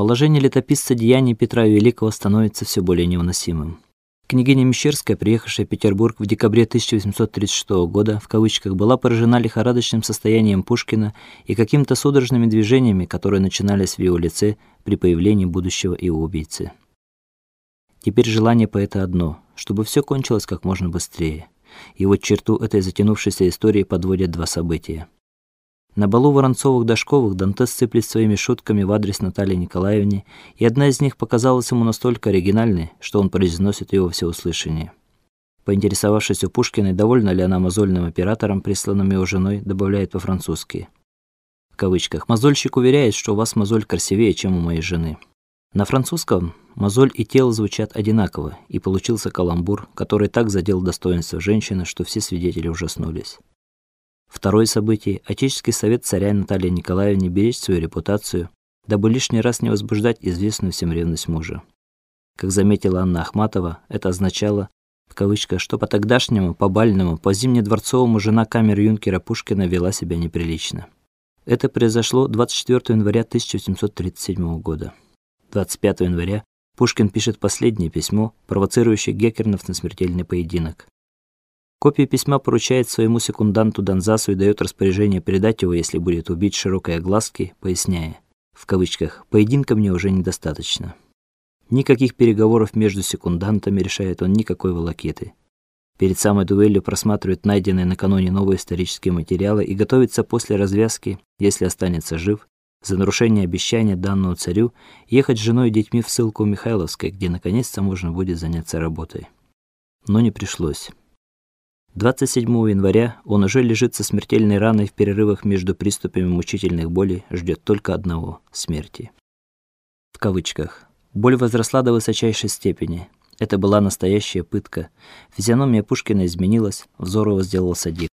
Положение летописца деяний Петра Великого становится все более невыносимым. Княгиня Мещерская, приехавшая в Петербург в декабре 1836 года, в кавычках, была поражена лихорадочным состоянием Пушкина и какими-то судорожными движениями, которые начинались в его лице при появлении будущего его убийцы. Теперь желание поэта одно чтобы все кончилось как можно быстрее. И вот черту этой затянувшейся истории подводят два события. На балу Воронцовых-Дашковых Дантес сыплет своими шутками в адрес Натальи Николаевны, и одна из них показалась ему настолько оригинальной, что он произносит ее во всеуслышание. Поинтересовавшись у Пушкиной, довольна ли она мозольным оператором, присланным его женой, добавляет по-французски. В кавычках. Мозольщик уверяет, что у вас мозоль красивее, чем у моей жены. На французском мозоль и тело звучат одинаково, и получился каламбур, который так задел достоинство женщины, что все свидетели ужаснулись. Второе событие Отеческий совет царя Натальи Николаевны беречь свою репутацию, дабы лишний раз не возбуждать известную всем ревность мужа. Как заметила Анна Ахматова, это означало в кавычках, что по тогдашнему, по бальному, по зимне-дворцовому жена камер-юнкера Пушкина вела себя неприлично. Это произошло 24 января 1737 года. 25 января Пушкин пишет последнее письмо, провоцирующее Геккернов на смертельный поединок. Копию письма поручает своему секунданту Донзасу и дает распоряжение передать его, если будет убить широкой огласки, поясняя: в кавычках: "Поединка мне уже недостаточно". Никаких переговоров между секундантами, решает он, никакой волокиты. Перед самой дуэлью просматривает найденные накануне новые исторические материалы и готовится после развязки, если останется жив, за нарушение обещания данного царю ехать с женой и детьми в ссылку Михайловской, где наконец-то можно будет заняться работой. Но не пришлось. 27 января он уже лежит со смертельной раной в перерывах между приступами мучительных болей, ждет только одного смерти. В кавычках. Боль возросла до высочайшей степени. Это была настоящая пытка. Физиономия Пушкина изменилась, взор его сделался диким.